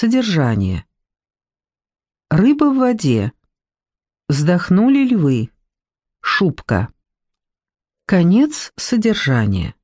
Содержание. Рыба в воде. Вздохнули львы. Шубка. Конец содержания.